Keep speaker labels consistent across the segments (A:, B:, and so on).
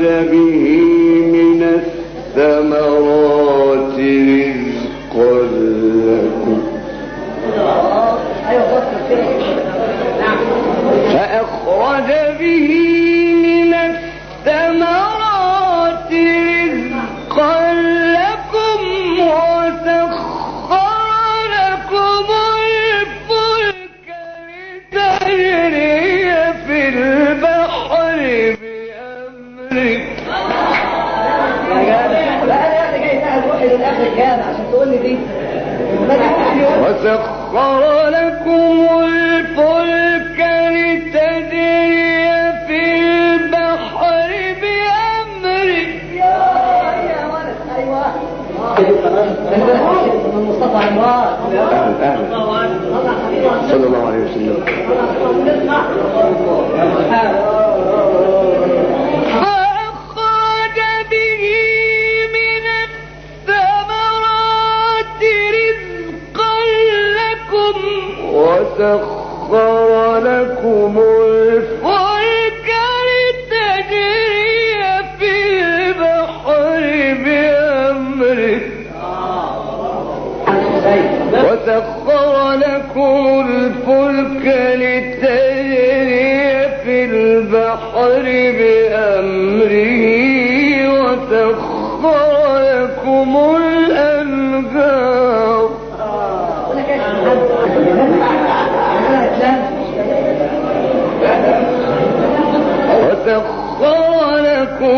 A: بأمره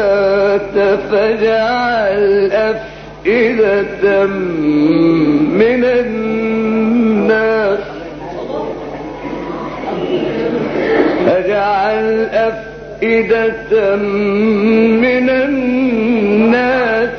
A: السماوات أفئدة من الناس فاجعل أفئدة من الناس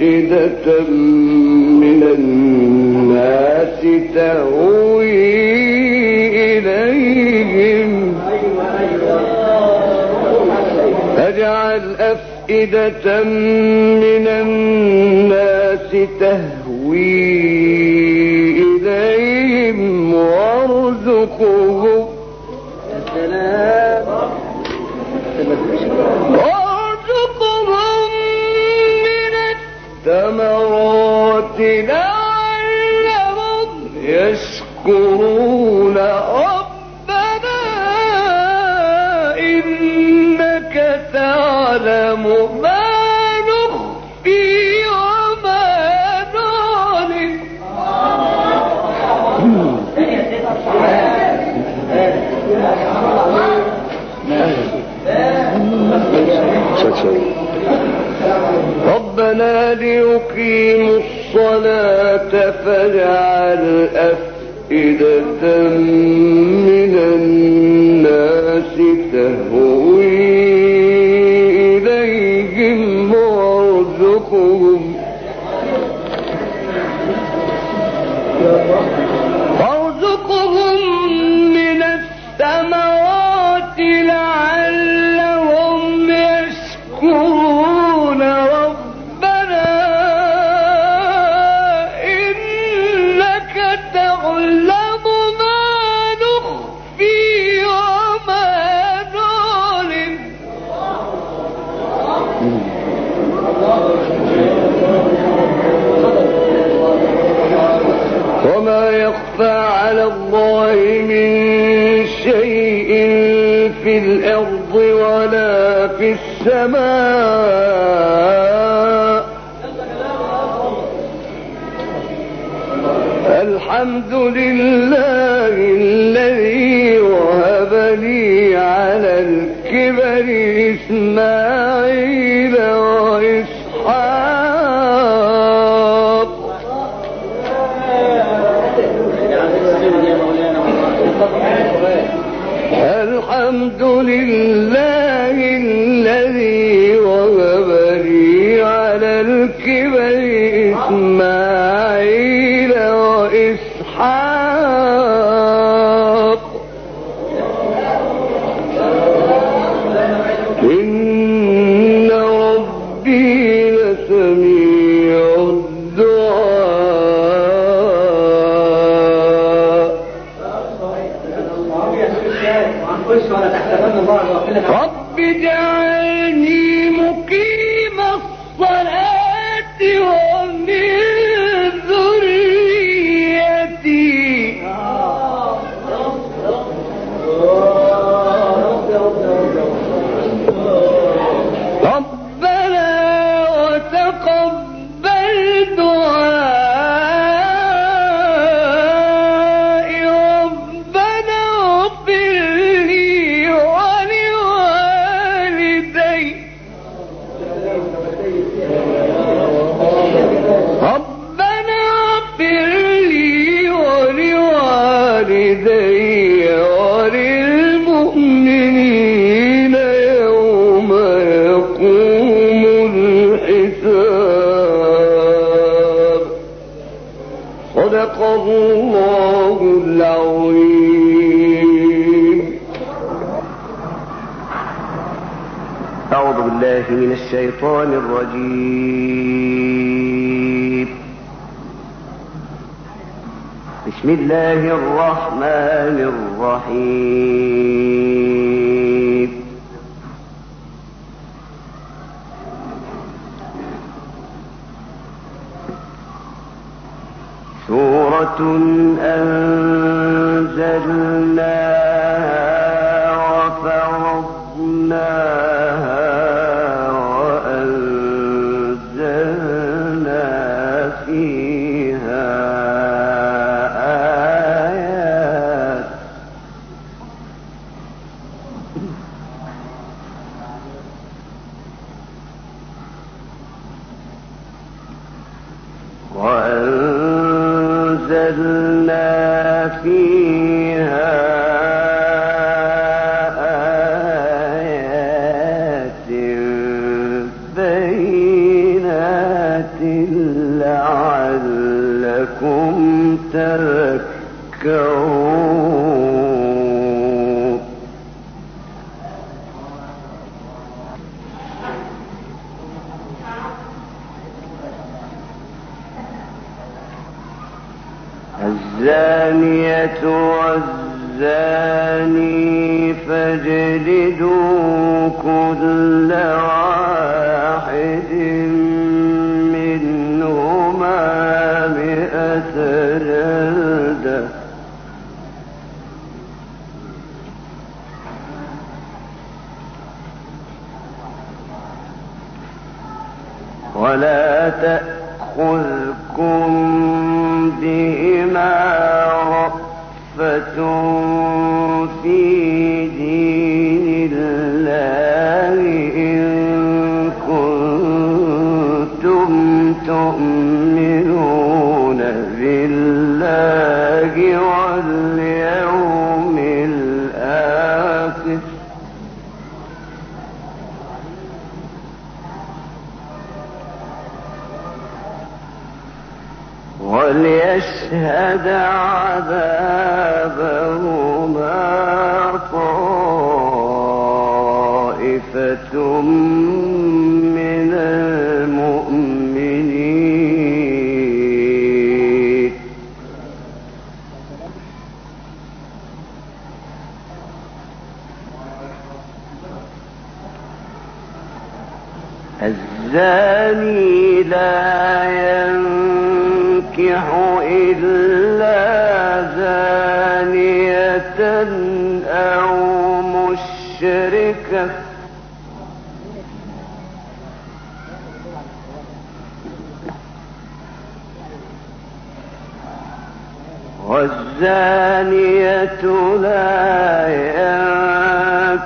A: أفئدة من الناس تهوي إليهم. أجعل أفئدة من الناس تهوي إليهم وارزقهم والثمرات لعلهم يشكرون. ويقيموا الصلاة فاجعل أفئدة الحمد لله الذي وهب لي على الكبر إسماعيل وإسحاق. الحمد
B: أعوذ بالله من الشيطان الرجيم. بسم الله الرحمن الرحيم. سورة
A: أنفر الزانية والزاني فاجلدوا كل واحد منهما مئة جلدة. ولا تأخذكم بهما وليشهد عذابهما طائفة من المؤمنين. والزانية لا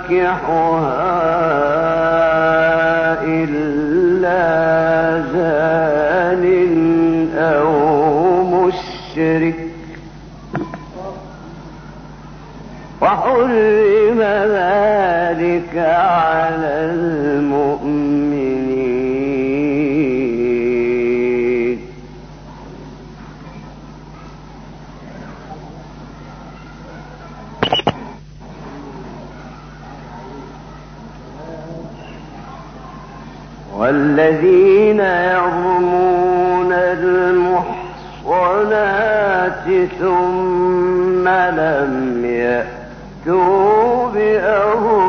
A: ينكحها إلا زان أو مشرك. وحرم ذلك على المؤمنين. والذين يرمون المحصنات ثم لم يأتوا بأربعة